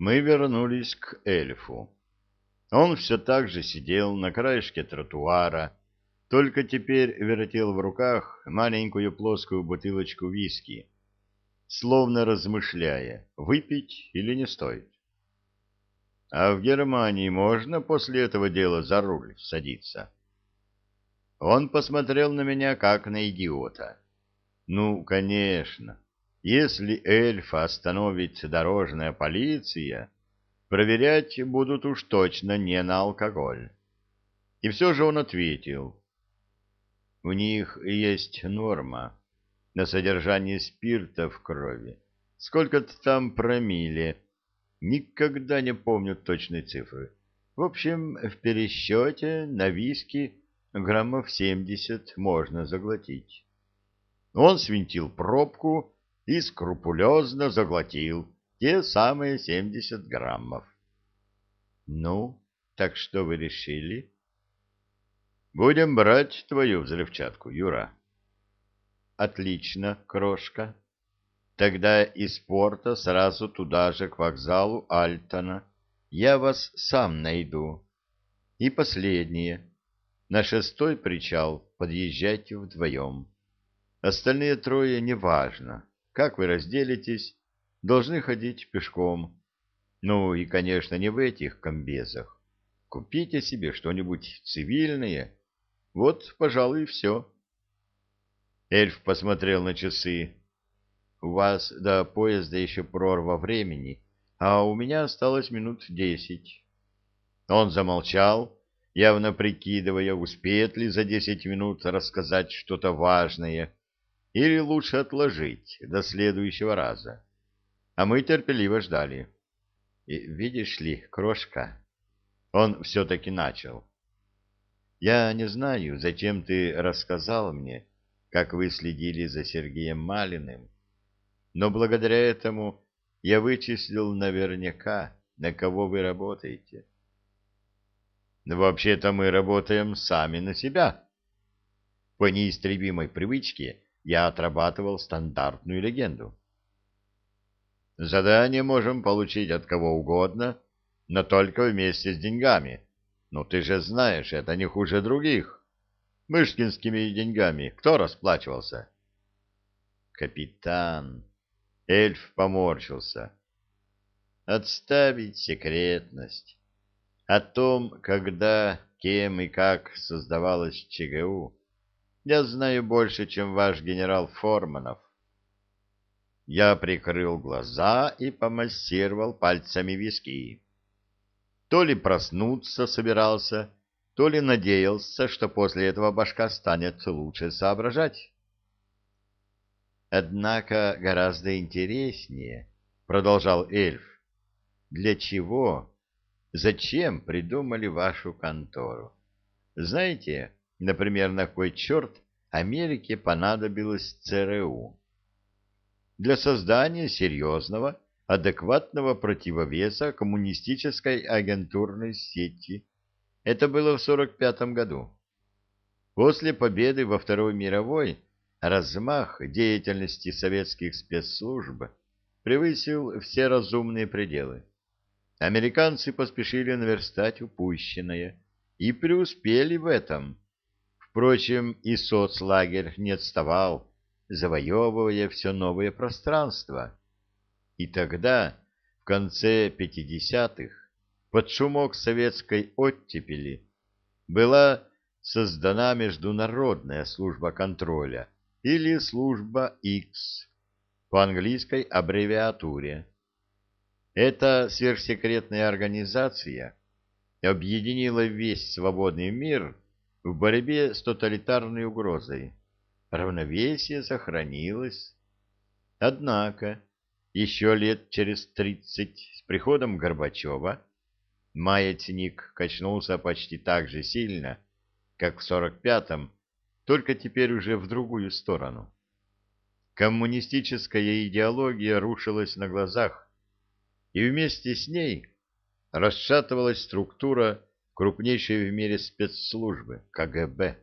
мы вернулись к эльфу. Он все так же сидел на краешке тротуара, только теперь вертел в руках маленькую плоскую бутылочку виски, словно размышляя, выпить или не стоит. А в Германии можно после этого дела за руль садиться? Он посмотрел на меня, как на идиота. Ну, конечно, если эльфа остановит дорожная полиция, проверять будут уж точно не на алкоголь. И все же он ответил. У них есть норма на содержание спирта в крови. Сколько-то там промилле. Никогда не помню точной цифры. В общем, в пересчете на виски граммов семьдесят можно заглотить. Он свинтил пробку и скрупулезно заглотил те самые семьдесят граммов. — Ну, так что вы решили? — Будем брать твою взрывчатку, Юра. — Отлично, крошка. Тогда из порта сразу туда же, к вокзалу Альтона. Я вас сам найду. И последнее. На шестой причал подъезжайте вдвоем. Остальные трое неважно. Как вы разделитесь, должны ходить пешком. Ну и, конечно, не в этих комбезах. Купите себе что-нибудь цивильное. Вот, пожалуй, все. Эльф посмотрел на часы. У вас до поезда еще прорва времени, а у меня осталось минут десять. Он замолчал, явно прикидывая, успеет ли за десять минут рассказать что-то важное, или лучше отложить до следующего раза. А мы терпеливо ждали. И, видишь ли, крошка, он все-таки начал. Я не знаю, зачем ты рассказал мне, как вы следили за Сергеем Малиным, но благодаря этому я вычислил наверняка, на кого вы работаете. Вообще-то мы работаем сами на себя. По неистребимой привычке я отрабатывал стандартную легенду. Задание можем получить от кого угодно, но только вместе с деньгами. Но ты же знаешь, это не хуже других. Мышкинскими деньгами кто расплачивался? Капитан. Эльф поморщился. Отставить секретность. О том, когда, кем и как создавалась ЧГУ, я знаю больше, чем ваш генерал Форманов. Я прикрыл глаза и помассировал пальцами виски. То ли проснуться собирался, то ли надеялся, что после этого башка станет лучше соображать. Однако гораздо интереснее, продолжал эльф, для чего, зачем придумали вашу контору? Знаете, например, на кой черт Америке понадобилось ЦРУ? Для создания серьезного, адекватного противовеса коммунистической агентурной сети. Это было в 1945 году. После победы во Второй мировой размах деятельности советских спецслужб превысил все разумные пределы. Американцы поспешили наверстать упущенное и преуспели в этом. Впрочем, и соцлагерь не отставал, завоевывая все новые пространства. И тогда, в конце 50-х, под шумок советской оттепели, была создана Международная служба контроля – или служба X по английской аббревиатуре. Эта сверхсекретная организация объединила весь свободный мир в борьбе с тоталитарной угрозой. Равновесие сохранилось. Однако, еще лет через тридцать с приходом Горбачева маятник качнулся почти так же сильно, как в сорок пятом только теперь уже в другую сторону. Коммунистическая идеология рушилась на глазах, и вместе с ней расшатывалась структура крупнейшей в мире спецслужбы КГБ.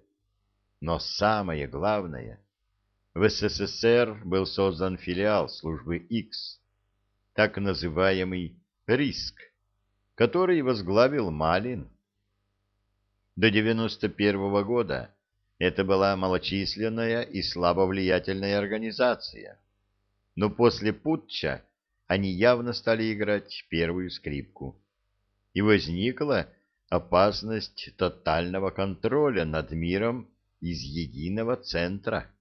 Но самое главное, в СССР был создан филиал службы X, так называемый риск, который возглавил Малин. До 91 -го года это была малочисленная и слабовлиятельная организация, но после путча они явно стали играть первую скрипку, и возникла опасность тотального контроля над миром из единого центра.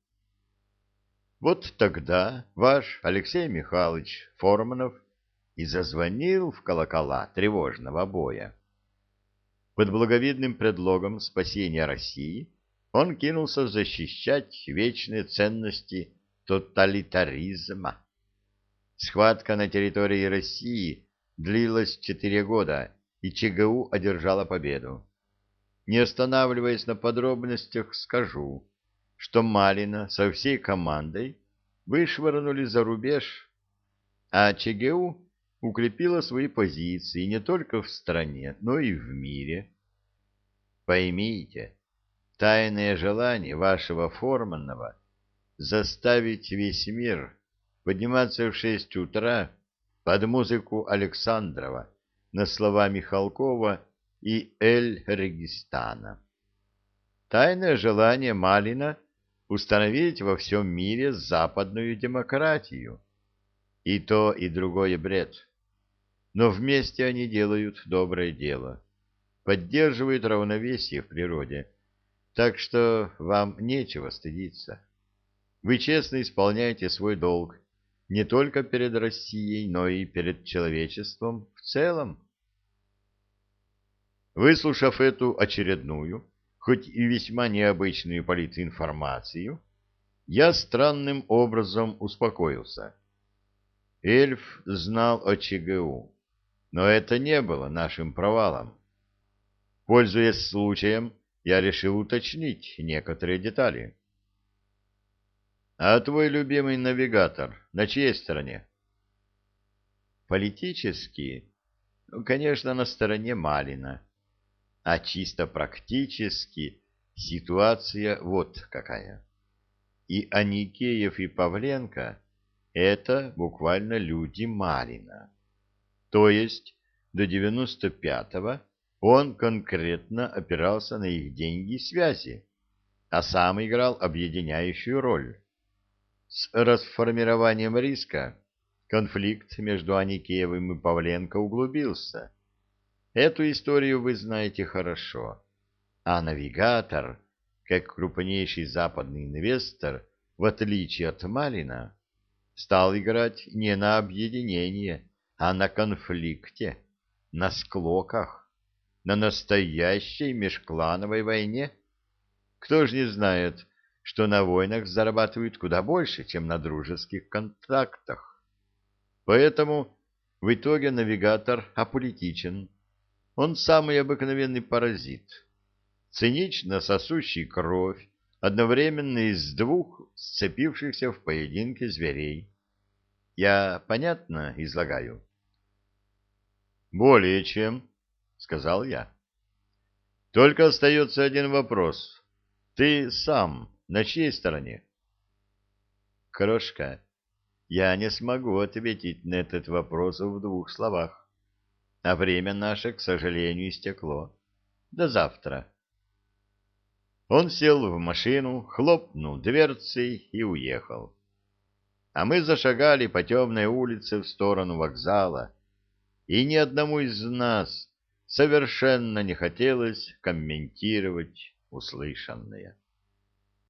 Вот тогда ваш Алексей Михайлович Форманов и зазвонил в колокола тревожного боя. Под благовидным предлогом спасения России он кинулся защищать вечные ценности тоталитаризма. Схватка на территории России длилась четыре года, и ЧГУ одержала победу. Не останавливаясь на подробностях, скажу, что Малина со всей командой вышвырнули за рубеж, а ЧГУ укрепила свои позиции не только в стране, но и в мире. Поймите, тайное желание вашего Форманного заставить весь мир подниматься в шесть утра под музыку Александрова на слова Михалкова и Эль-Регистана. Тайное желание Малина установить во всем мире западную демократию. И то, и другое бред. Но вместе они делают доброе дело, поддерживают равновесие в природе, так что вам нечего стыдиться. Вы честно исполняете свой долг не только перед Россией, но и перед человечеством в целом. Выслушав эту очередную, хоть и весьма необычную политинформацию, я странным образом успокоился. Эльф знал о ЧГУ, но это не было нашим провалом. Пользуясь случаем, я решил уточнить некоторые детали. «А твой любимый навигатор на чьей стороне?» «Политически, конечно, на стороне Малина а чисто практически ситуация вот какая. И Аникеев, и Павленко — это буквально люди Марина. То есть до 95-го он конкретно опирался на их деньги и связи, а сам играл объединяющую роль. С расформированием риска конфликт между Аникеевым и Павленко углубился — Эту историю вы знаете хорошо. А навигатор, как крупнейший западный инвестор, в отличие от Малина, стал играть не на объединение, а на конфликте, на склоках, на настоящей межклановой войне. Кто ж не знает, что на войнах зарабатывают куда больше, чем на дружеских контактах. Поэтому в итоге навигатор аполитичен, он самый обыкновенный паразит, цинично сосущий кровь, одновременно из двух сцепившихся в поединке зверей. Я понятно излагаю? Более чем, сказал я. Только остается один вопрос. Ты сам на чьей стороне? Крошка, я не смогу ответить на этот вопрос в двух словах а время наше, к сожалению, истекло. До завтра. Он сел в машину, хлопнул дверцей и уехал. А мы зашагали по темной улице в сторону вокзала, и ни одному из нас совершенно не хотелось комментировать услышанное.